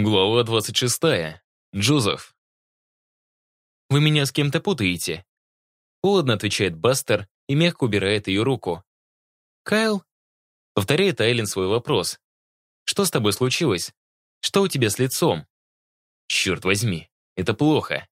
Глава 26. Джозеф. «Вы меня с кем-то путаете?» Холодно отвечает Бастер и мягко убирает ее руку. «Кайл?» Повторяет Айлен свой вопрос. «Что с тобой случилось? Что у тебя с лицом?» «Черт возьми, это плохо.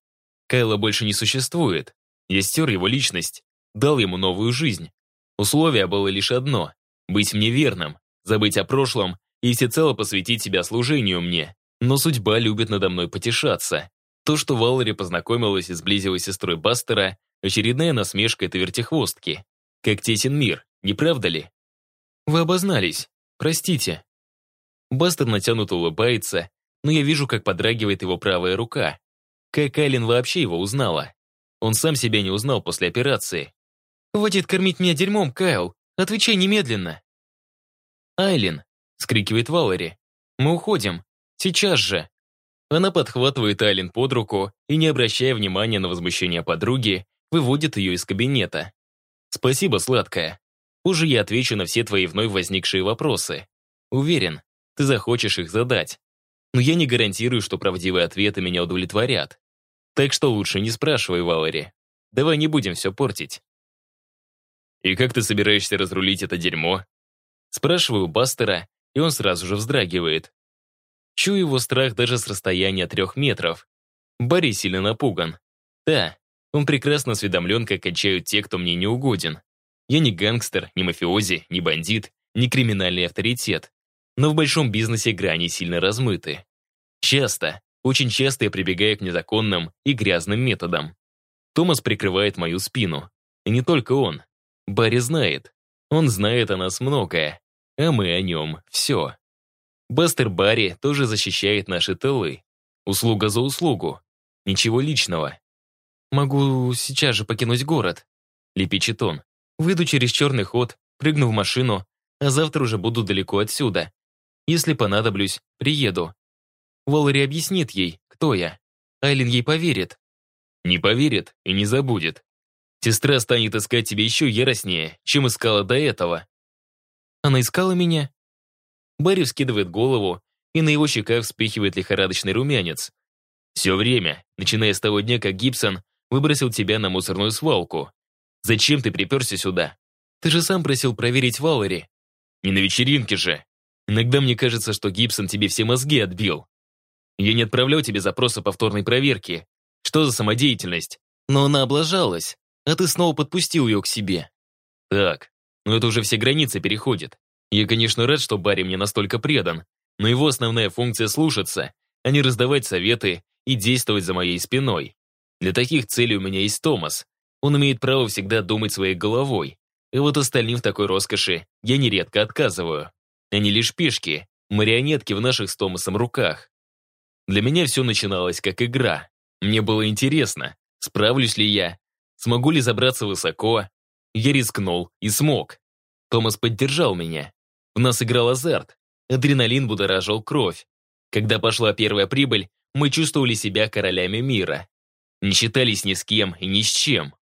Кайла больше не существует. Я стер его личность, дал ему новую жизнь. Условие было лишь одно — быть мне верным, забыть о прошлом и всецело посвятить себя служению мне. Но судьба любит надо мной потешаться. То, что Валери познакомилась и сблизилась с сестрой Бастера, очередная насмешка этой вертихвостки. Как тесен мир, не правда ли? Вы обознались. Простите. Бастер натянуто улыбается, но я вижу, как подрагивает его правая рука. Как Айлен вообще его узнала? Он сам себя не узнал после операции. «Хватит кормить меня дерьмом, Кайл! Отвечай немедленно!» «Айлен!» — скрикивает Валери. «Мы уходим. Сейчас же!» Она подхватывает Айлен под руку и, не обращая внимания на возмущение подруги, выводит ее из кабинета. «Спасибо, сладкая. Позже я отвечу на все твои вновь возникшие вопросы. Уверен, ты захочешь их задать. Но я не гарантирую, что правдивые ответы меня удовлетворят. Так что лучше не спрашивай, Валери. Давай не будем все портить». «И как ты собираешься разрулить это дерьмо?» Спрашиваю Бастера, и он сразу же вздрагивает. Чую его страх даже с расстояния трех метров. Барри сильно напуган. Да, он прекрасно осведомлен, как качают те, кто мне не угоден. Я не гангстер, не мафиози, не бандит, не криминальный авторитет. Но в большом бизнесе грани сильно размыты. Часто, очень часто я прибегаю к незаконным и грязным методам. Томас прикрывает мою спину. И не только он. Барри знает. Он знает о нас многое, а мы о нем все. Бастер Барри тоже защищает наши тылы. Услуга за услугу. Ничего личного. «Могу сейчас же покинуть город», — лепечет он. «Выйду через черный ход, прыгну в машину, а завтра уже буду далеко отсюда. Если понадоблюсь, приеду. Волари объяснит ей, кто я. Айлин ей поверит». «Не поверит и не забудет. Сестра станет искать тебя еще яростнее, чем искала до этого». «Она искала меня?» Барри вскидывает голову, и на его щеках вспыхивает лихорадочный румянец. Все время, начиная с того дня, как Гибсон выбросил тебя на мусорную свалку. Зачем ты приперся сюда? Ты же сам просил проверить Валери. Не на вечеринке же. Иногда мне кажется, что Гибсон тебе все мозги отбил. Я не отправлял тебе запроса повторной проверки. Что за самодеятельность? Но она облажалась, а ты снова подпустил ее к себе. Так, но это уже все границы переходит. Я, конечно, рад, что Барри мне настолько предан, но его основная функция слушаться, а не раздавать советы и действовать за моей спиной. Для таких целей у меня есть Томас. Он имеет право всегда думать своей головой. И вот остальным в такой роскоши я нередко отказываю. Они лишь пешки, марионетки в наших с Томасом руках. Для меня все начиналось как игра. Мне было интересно, справлюсь ли я, смогу ли забраться высоко. Я рискнул и смог. Томас поддержал меня. В нас играл азарт. Адреналин будоражил кровь. Когда пошла первая прибыль, мы чувствовали себя королями мира. Не считались ни с кем и ни с чем.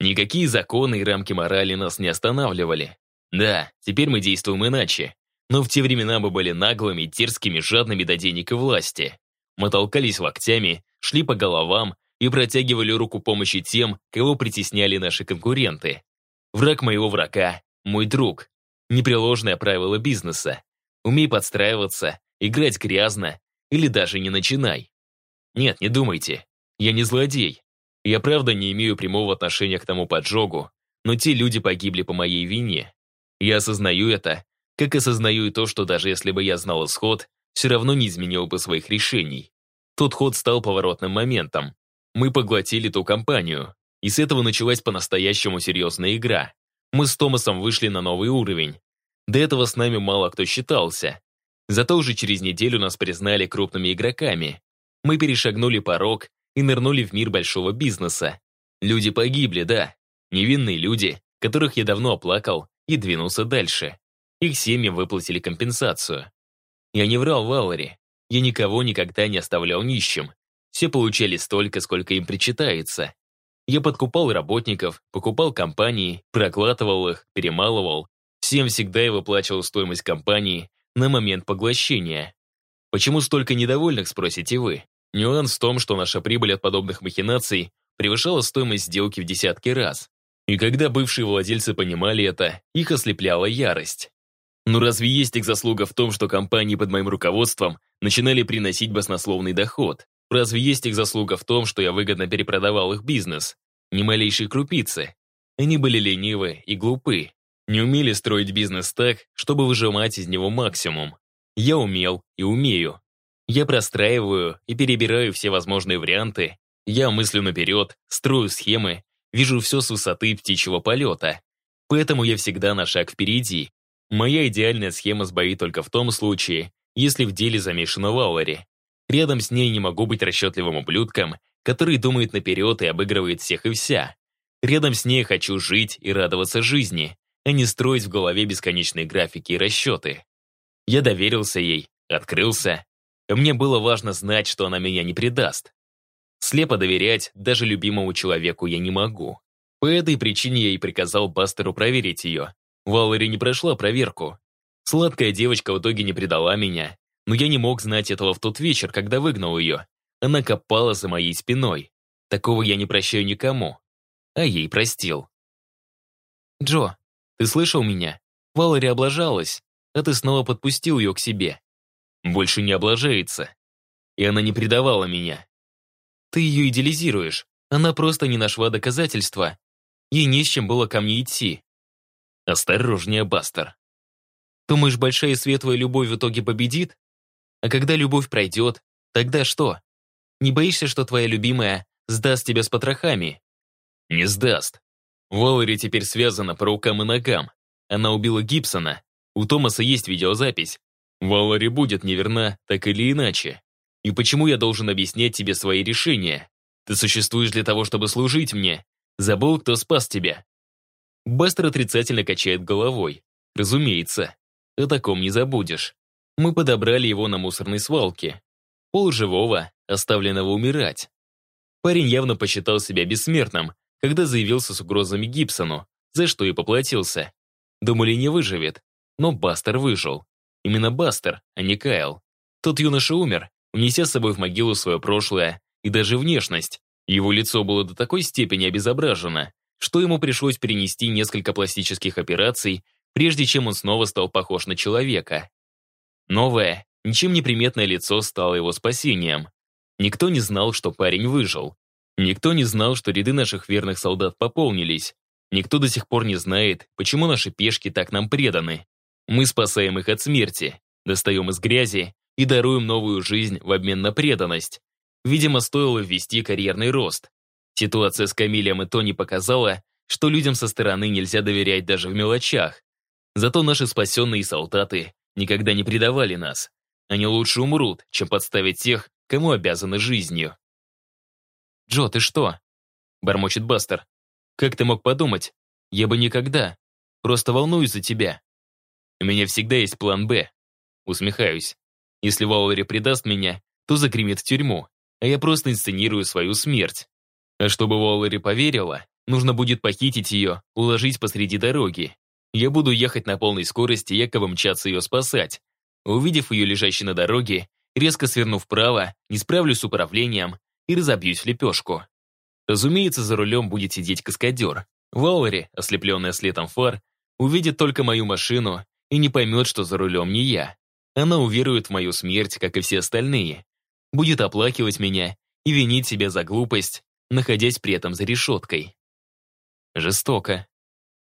Никакие законы и рамки морали нас не останавливали. Да, теперь мы действуем иначе. Но в те времена мы были наглыми, дерзкими, жадными до денег и власти. Мы толкались локтями, шли по головам и протягивали руку помощи тем, кого притесняли наши конкуренты. Враг моего врага – мой друг, Непреложное правило бизнеса. Умей подстраиваться, играть грязно или даже не начинай. Нет, не думайте. Я не злодей. Я правда не имею прямого отношения к тому поджогу, но те люди погибли по моей вине. Я осознаю это, как осознаю и то, что даже если бы я знал исход, все равно не изменил бы своих решений. Тот ход стал поворотным моментом. Мы поглотили ту компанию, и с этого началась по-настоящему серьезная игра. Мы с Томасом вышли на новый уровень. До этого с нами мало кто считался. Зато уже через неделю нас признали крупными игроками. Мы перешагнули порог и нырнули в мир большого бизнеса. Люди погибли, да. Невинные люди, которых я давно оплакал и двинулся дальше. Их семьям выплатили компенсацию. Я не врал Валери. Я никого никогда не оставлял нищим. Все получали столько, сколько им причитается. Я подкупал работников, покупал компании, прокладывал их, перемалывал. Всем всегда я выплачивал стоимость компании на момент поглощения. Почему столько недовольных, спросите вы? Нюанс в том, что наша прибыль от подобных махинаций превышала стоимость сделки в десятки раз. И когда бывшие владельцы понимали это, их ослепляла ярость. Но разве есть их заслуга в том, что компании под моим руководством начинали приносить баснословный доход? Разве есть их заслуга в том, что я выгодно перепродавал их бизнес? Ни малейшей крупицы. Они были ленивы и глупы. Не умели строить бизнес так, чтобы выжимать из него максимум. Я умел и умею. Я простраиваю и перебираю все возможные варианты. Я мыслю наперед, строю схемы, вижу все с высоты птичьего полета. Поэтому я всегда на шаг впереди. Моя идеальная схема сбоит только в том случае, если в деле замешана Валари. Рядом с ней не могу быть расчетливым ублюдком, который думает наперед и обыгрывает всех и вся. Рядом с ней хочу жить и радоваться жизни, а не строить в голове бесконечные графики и расчеты. Я доверился ей, открылся. Мне было важно знать, что она меня не предаст. Слепо доверять даже любимому человеку я не могу. По этой причине я и приказал Бастеру проверить ее. Валери не прошла проверку. Сладкая девочка в итоге не предала меня, но я не мог знать этого в тот вечер, когда выгнал ее. Она копала за моей спиной. Такого я не прощаю никому. А ей простил. «Джо, ты слышал меня? Валери облажалась, а ты снова подпустил ее к себе. Больше не облажается. И она не предавала меня. Ты ее идеализируешь. Она просто не нашла доказательства. Ей не с чем было ко мне идти. Осторожнее, Бастер. Думаешь, большая и светлая любовь в итоге победит? А когда любовь пройдет, тогда что? Не боишься, что твоя любимая сдаст тебя с потрохами? Не сдаст. Валери теперь связана по рукам и ногам. Она убила Гибсона. У Томаса есть видеозапись. Валери будет неверна, так или иначе. И почему я должен объяснять тебе свои решения? Ты существуешь для того, чтобы служить мне. Забыл, кто спас тебя. Бастер отрицательно качает головой. Разумеется, о таком не забудешь. Мы подобрали его на мусорной свалке. Пол живого, оставленного умирать. Парень явно посчитал себя бессмертным, когда заявился с угрозами Гибсону, за что и поплатился. Думали, не выживет, но Бастер выжил. Именно Бастер, а не Кайл. Тот юноша умер, унеся с собой в могилу свое прошлое и даже внешность. Его лицо было до такой степени обезображено, что ему пришлось перенести несколько пластических операций, прежде чем он снова стал похож на человека. Новое, ничем не приметное лицо стало его спасением. Никто не знал, что парень выжил. Никто не знал, что ряды наших верных солдат пополнились. Никто до сих пор не знает, почему наши пешки так нам преданы. Мы спасаем их от смерти, достаем из грязи и даруем новую жизнь в обмен на преданность. Видимо, стоило ввести карьерный рост. Ситуация с Камилем и Тони показала, что людям со стороны нельзя доверять даже в мелочах. Зато наши спасенные солдаты никогда не предавали нас. Они лучше умрут, чем подставить тех, кому обязаны жизнью. «Джо, ты что?» — бормочет Бастер. «Как ты мог подумать? Я бы никогда. Просто волнуюсь за тебя». «У меня всегда есть план «Б». Усмехаюсь. Если Ваулери предаст меня, то загремит в тюрьму, а я просто инсценирую свою смерть. А чтобы Ваулери поверила, нужно будет похитить ее, уложить посреди дороги. Я буду ехать на полной скорости, якобы мчаться ее спасать. Увидев ее лежащей на дороге, резко свернув вправо, не справлюсь с управлением и разобьюсь в лепешку. Разумеется, за рулем будет сидеть каскадер. Ваулери, ослепленная светом фар, увидит только мою машину и не поймет, что за рулем не я. Она уверует в мою смерть, как и все остальные. Будет оплакивать меня и винить себя за глупость, находясь при этом за решеткой. Жестоко.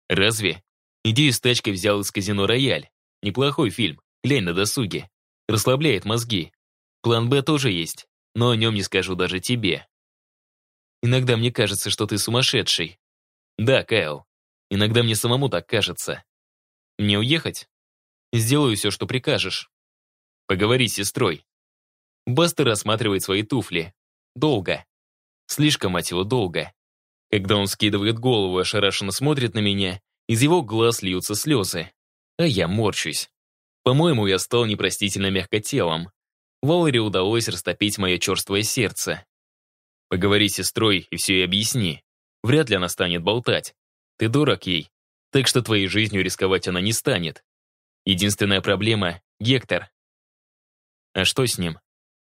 Разве? Идею с тачкой взял из казино «Рояль». Неплохой фильм, глянь на досуге. Расслабляет мозги. План «Б» тоже есть, но о нем не скажу даже тебе. Иногда мне кажется, что ты сумасшедший. Да, Кайл. Иногда мне самому так кажется. Мне уехать? Сделаю все, что прикажешь. Поговори с сестрой. Бастер рассматривает свои туфли. Долго. Слишком, мать его, долго. Когда он скидывает голову и ошарашенно смотрит на меня, из его глаз льются слезы. А я морщусь. По-моему, я стал непростительно мягкотелом. Валере удалось растопить мое черствое сердце. Поговори с сестрой и все ей объясни. Вряд ли она станет болтать. Ты дурак ей, так что твоей жизнью рисковать она не станет. Единственная проблема — Гектор. А что с ним?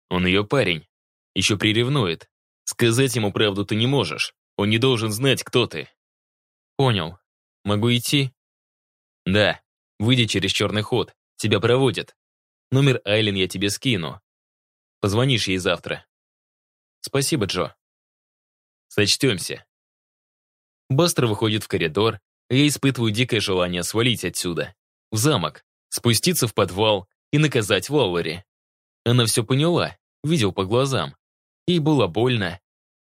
Он ее парень. Еще приревнует. Сказать ему правду ты не можешь. Он не должен знать, кто ты. Понял. Могу идти? Да. Выйди через черный ход. Тебя проводят. Номер Айлен я тебе скину. Позвонишь ей завтра. Спасибо, Джо. Сочтемся. Бастер выходит в коридор, я испытываю дикое желание свалить отсюда. В замок, спуститься в подвал и наказать Валлари. Она все поняла, видел по глазам. Ей было больно.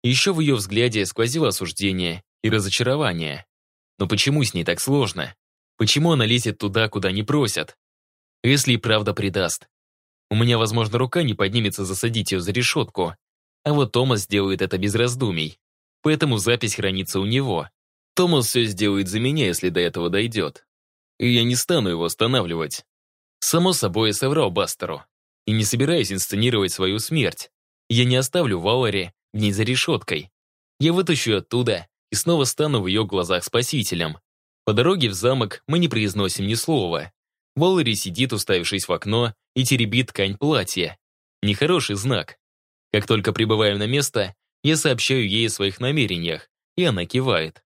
Еще в ее взгляде сквозило осуждение и разочарование. Но почему с ней так сложно? Почему она лезет туда, куда не просят? Если и правда предаст. У меня, возможно, рука не поднимется засадить ее за решетку. А вот Томас сделает это без раздумий. Поэтому запись хранится у него. Томас все сделает за меня, если до этого дойдет. И я не стану его останавливать. Само собой, я соврал Бастеру. И не собираюсь инсценировать свою смерть. Я не оставлю Валари дней за решеткой. Я вытащу оттуда и снова стану в ее глазах спасителем. По дороге в замок мы не произносим ни слова. Валари сидит, уставившись в окно, и теребит ткань платья. Нехороший знак. Как только прибываем на место, я сообщаю ей о своих намерениях, и она кивает.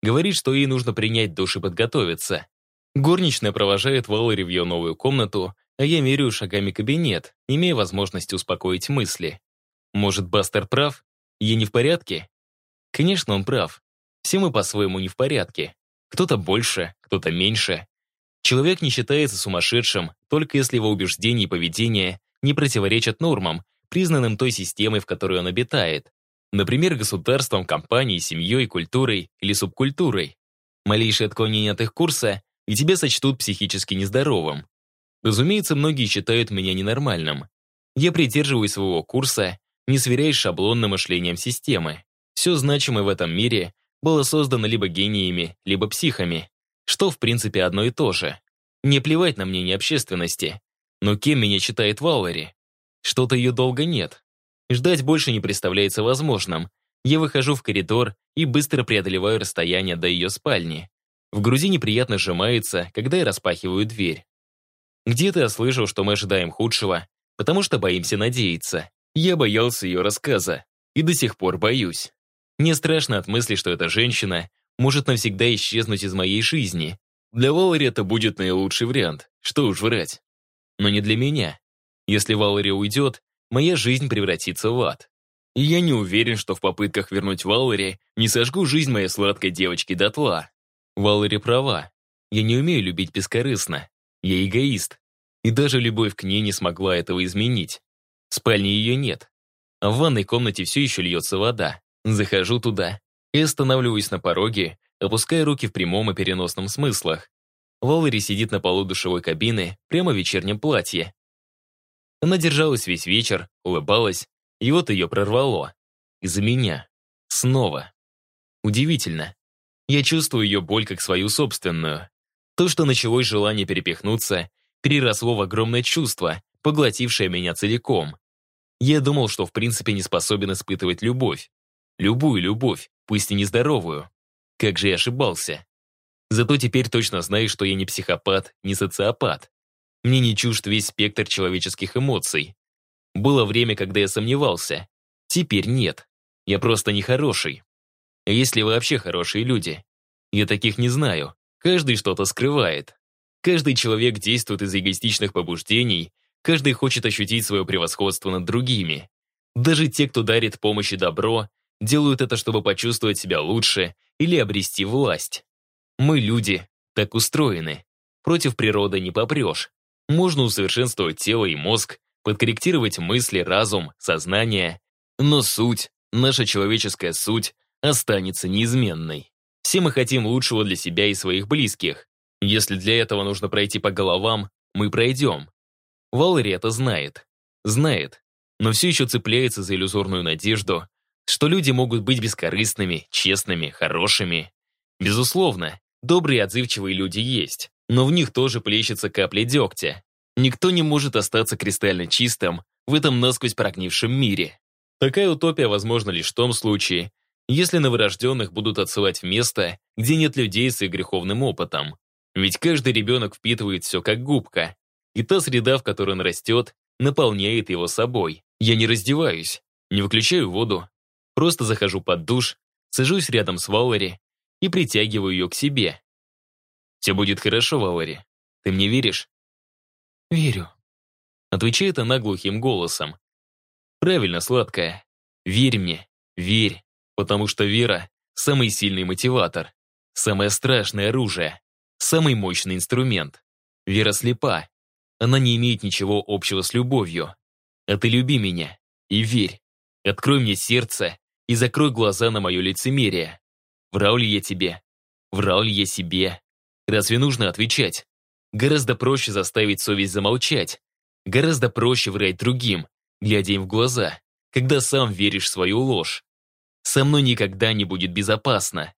Говорит, что ей нужно принять душ и подготовиться. Горничная провожает Валери в ее новую комнату, а я меряю шагами кабинет, имея возможность успокоить мысли. Может, Бастер прав? Ей не в порядке? Конечно, он прав. Все мы по-своему не в порядке. Кто-то больше, кто-то меньше. Человек не считается сумасшедшим, только если его убеждения и поведение не противоречат нормам, признанным той системой, в которой он обитает. Например, государством, компанией, семьей, культурой или субкультурой. Малейшее отклонение от их курса, и тебя сочтут психически нездоровым. Разумеется, многие считают меня ненормальным. Я придерживаюсь своего курса, не сверяясь шаблонным мышлением системы. Все значимое в этом мире было создано либо гениями, либо психами, что в принципе одно и то же. Не плевать на мнение общественности. Но кем меня считает Валери? Что-то ее долго нет. Ждать больше не представляется возможным. Я выхожу в коридор и быстро преодолеваю расстояние до ее спальни. В груди неприятно сжимается, когда я распахиваю дверь. Где-то я слышал, что мы ожидаем худшего, потому что боимся надеяться. Я боялся ее рассказа. И до сих пор боюсь. Мне страшно от мысли, что эта женщина может навсегда исчезнуть из моей жизни. Для Валери это будет наилучший вариант, что уж врать. Но не для меня. Если Валери уйдет, моя жизнь превратится в ад. И я не уверен, что в попытках вернуть Валери не сожгу жизнь моей сладкой девочки дотла. Валери права. Я не умею любить бескорыстно. Я эгоист. И даже любовь к ней не смогла этого изменить. В спальне ее нет. А в ванной комнате все еще льется вода. Захожу туда и останавливаюсь на пороге, опуская руки в прямом и переносном смыслах. Валери сидит на полу душевой кабины, прямо в вечернем платье. Она держалась весь вечер, улыбалась, и вот ее прорвало. Из-за меня. Снова. Удивительно. Я чувствую ее боль как свою собственную. То, что началось желание перепихнуться, переросло в огромное чувство, поглотившее меня целиком. Я думал, что в принципе не способен испытывать любовь. Любую любовь, пусть и нездоровую. Как же я ошибался. Зато теперь точно знаю, что я не психопат, не социопат. Мне не чужд весь спектр человеческих эмоций. Было время, когда я сомневался. Теперь нет. Я просто нехороший. Есть ли вообще хорошие люди? Я таких не знаю. Каждый что-то скрывает. Каждый человек действует из эгоистичных побуждений, каждый хочет ощутить свое превосходство над другими. Даже те, кто дарит помощь и добро, делают это, чтобы почувствовать себя лучше или обрести власть. Мы, люди, так устроены. Против природы не попрешь. Можно усовершенствовать тело и мозг, подкорректировать мысли, разум, сознание. Но суть, наша человеческая суть, останется неизменной. Все мы хотим лучшего для себя и своих близких. Если для этого нужно пройти по головам, мы пройдем. Валери это знает. Знает, но все еще цепляется за иллюзорную надежду, что люди могут быть бескорыстными, честными, хорошими. Безусловно, добрые и отзывчивые люди есть но в них тоже плещется капля дегтя. Никто не может остаться кристально чистым в этом насквозь прогнившем мире. Такая утопия возможна лишь в том случае, если новорожденных будут отсылать в место, где нет людей с их греховным опытом. Ведь каждый ребенок впитывает все как губка. И та среда, в которой он растет, наполняет его собой. Я не раздеваюсь, не выключаю воду, просто захожу под душ, сажусь рядом с Валери и притягиваю ее к себе. «Все будет хорошо, Валери. Ты мне веришь?» «Верю», — отвечает она глухим голосом. «Правильно, сладкая. Верь мне, верь, потому что вера — самый сильный мотиватор, самое страшное оружие, самый мощный инструмент. Вера слепа. Она не имеет ничего общего с любовью. А ты люби меня и верь. Открой мне сердце и закрой глаза на мое лицемерие. Врал ли я тебе? Врал ли я себе? Разве нужно отвечать? Гораздо проще заставить совесть замолчать. Гораздо проще врать другим, глядя им в глаза, когда сам веришь в свою ложь. Со мной никогда не будет безопасно.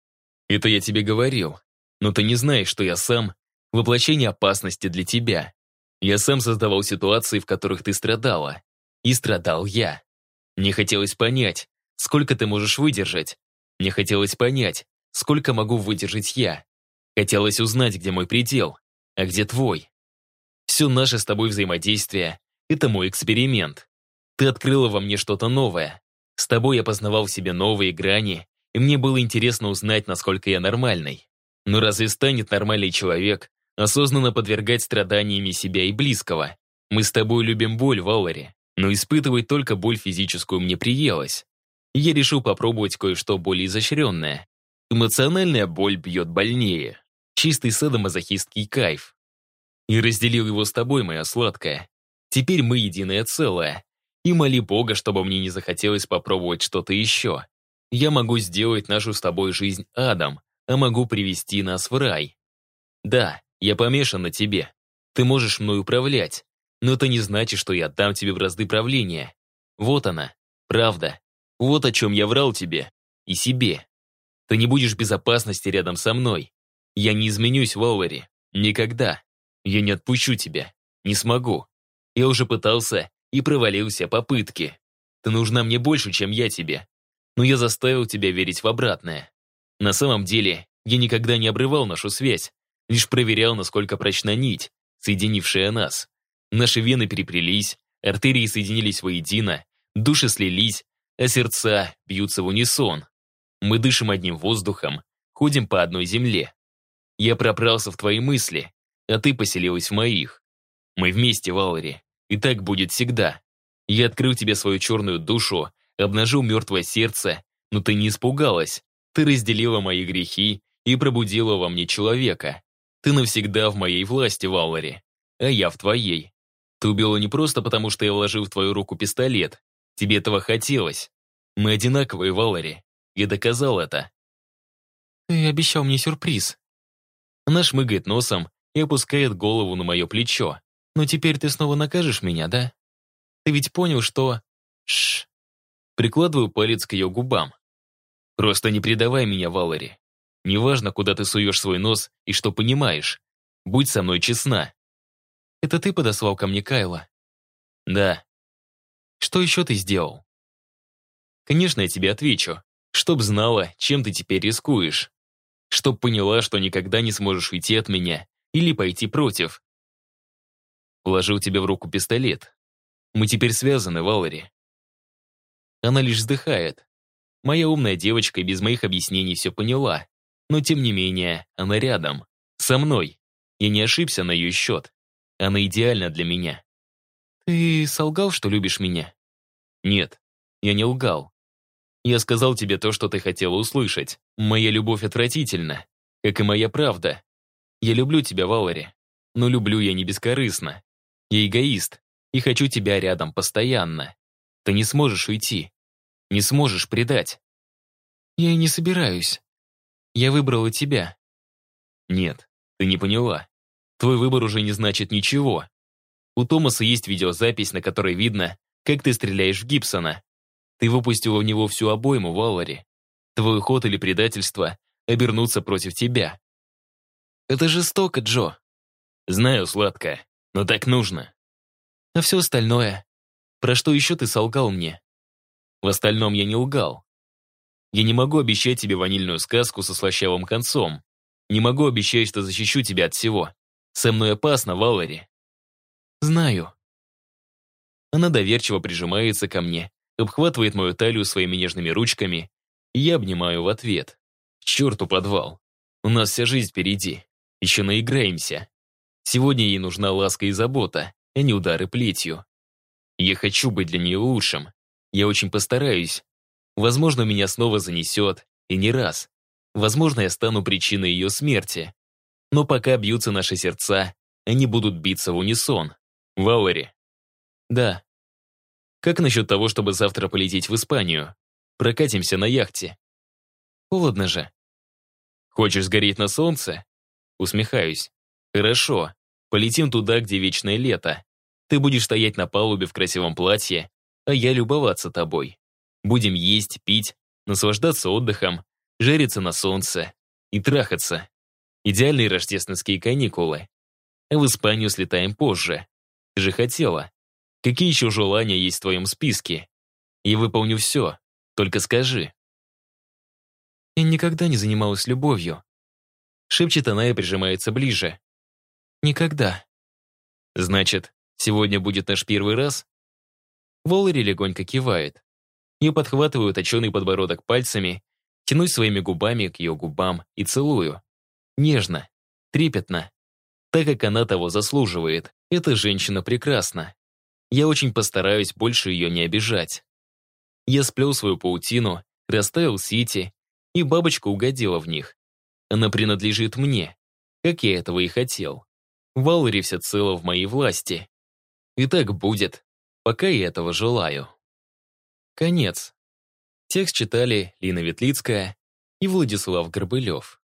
Это я тебе говорил. Но ты не знаешь, что я сам — воплощение опасности для тебя. Я сам создавал ситуации, в которых ты страдала. И страдал я. Мне хотелось понять, сколько ты можешь выдержать. Мне хотелось понять, сколько могу выдержать я. Хотелось узнать, где мой предел, а где твой. Все наше с тобой взаимодействие — это мой эксперимент. Ты открыла во мне что-то новое. С тобой я познавал в себе новые грани, и мне было интересно узнать, насколько я нормальный. Но разве станет нормальный человек осознанно подвергать страданиями себя и близкого? Мы с тобой любим боль, Валери, но испытывать только боль физическую мне приелось. Я решил попробовать кое-что более изощренное. Эмоциональная боль бьет больнее. Чистый садомазохистский кайф. И разделил его с тобой, моя сладкая. Теперь мы единое целое. И моли Бога, чтобы мне не захотелось попробовать что-то еще. Я могу сделать нашу с тобой жизнь адом, а могу привести нас в рай. Да, я помешан на тебе. Ты можешь мной управлять, но это не значит, что я дам тебе бразды правления. Вот она, правда. Вот о чем я врал тебе. И себе. Ты не будешь в безопасности рядом со мной. Я не изменюсь, Валвери. Никогда. Я не отпущу тебя. Не смогу. Я уже пытался и провалился попытки. Ты нужна мне больше, чем я тебе. Но я заставил тебя верить в обратное. На самом деле, я никогда не обрывал нашу связь, лишь проверял, насколько прочна нить, соединившая нас. Наши вены переплелись, артерии соединились воедино, души слились, а сердца бьются в унисон. Мы дышим одним воздухом, ходим по одной земле. Я пробрался в твои мысли, а ты поселилась в моих. Мы вместе, Валери, и так будет всегда. Я открыл тебе свою черную душу, обнажил мертвое сердце, но ты не испугалась. Ты разделила мои грехи и пробудила во мне человека. Ты навсегда в моей власти, Валери, а я в твоей. Ты убила не просто потому, что я вложил в твою руку пистолет. Тебе этого хотелось. Мы одинаковые, Валери. Я доказал это. Ты обещал мне сюрприз. Она шмыгает носом и опускает голову на мое плечо. Но теперь ты снова накажешь меня, да? Ты ведь понял, что... Шш. Прикладываю палец к ее губам. Просто не предавай меня, Валери. Неважно, куда ты суешь свой нос и что понимаешь. Будь со мной честна. Это ты подослал ко мне Кайла? Да. Что еще ты сделал? Конечно, я тебе отвечу. Чтоб знала, чем ты теперь рискуешь. Чтоб поняла, что никогда не сможешь уйти от меня или пойти против. Вложил тебе в руку пистолет. Мы теперь связаны, Валери. Она лишь вздыхает. Моя умная девочка без моих объяснений все поняла. Но тем не менее, она рядом. Со мной. Я не ошибся на ее счет. Она идеальна для меня. Ты солгал, что любишь меня? Нет, я не лгал. Я сказал тебе то, что ты хотела услышать. Моя любовь отвратительна, как и моя правда. Я люблю тебя, Валери. Но люблю я не бескорыстно. Я эгоист и хочу тебя рядом постоянно. Ты не сможешь уйти. Не сможешь предать. Я и не собираюсь. Я выбрала тебя. Нет, ты не поняла. Твой выбор уже не значит ничего. У Томаса есть видеозапись, на которой видно, как ты стреляешь в Гибсона. Ты выпустила в него всю обойму, Валлари. Твой ход или предательство обернутся против тебя. Это жестоко, Джо. Знаю, сладкая, но так нужно. А все остальное? Про что еще ты солгал мне? В остальном я не лгал. Я не могу обещать тебе ванильную сказку со слащавым концом. Не могу обещать, что защищу тебя от всего. Со мной опасно, Валери. Знаю. Она доверчиво прижимается ко мне, обхватывает мою талию своими нежными ручками, и я обнимаю в ответ. К черту подвал. У нас вся жизнь впереди. Еще наиграемся. Сегодня ей нужна ласка и забота, а не удары плетью. Я хочу быть для нее лучшим. Я очень постараюсь. Возможно, меня снова занесет, и не раз. Возможно, я стану причиной ее смерти. Но пока бьются наши сердца, они будут биться в унисон. Валери. Да. Как насчет того, чтобы завтра полететь в Испанию? Прокатимся на яхте. Холодно же. Хочешь сгореть на солнце? Усмехаюсь. Хорошо. Полетим туда, где вечное лето. Ты будешь стоять на палубе в красивом платье, а я любоваться тобой. Будем есть, пить, наслаждаться отдыхом, жариться на солнце и трахаться. Идеальные рождественские каникулы. А в Испанию слетаем позже. Ты же хотела. Какие еще желания есть в твоем списке? Я выполню все, только скажи. Я никогда не занималась любовью. Шепчет она и прижимается ближе. Никогда. Значит, сегодня будет наш первый раз? Воллари легонько кивает. Я подхватываю точеный подбородок пальцами, тянусь своими губами к ее губам и целую. Нежно, трепетно, так как она того заслуживает. Эта женщина прекрасна. Я очень постараюсь больше ее не обижать. Я сплел свою паутину, расставил сети, и бабочка угодила в них. Она принадлежит мне, как я этого и хотел. Валери всецело в моей власти. И так будет, пока я этого желаю. Конец. Текст читали Лина Ветлицкая и Владислав Горбылев.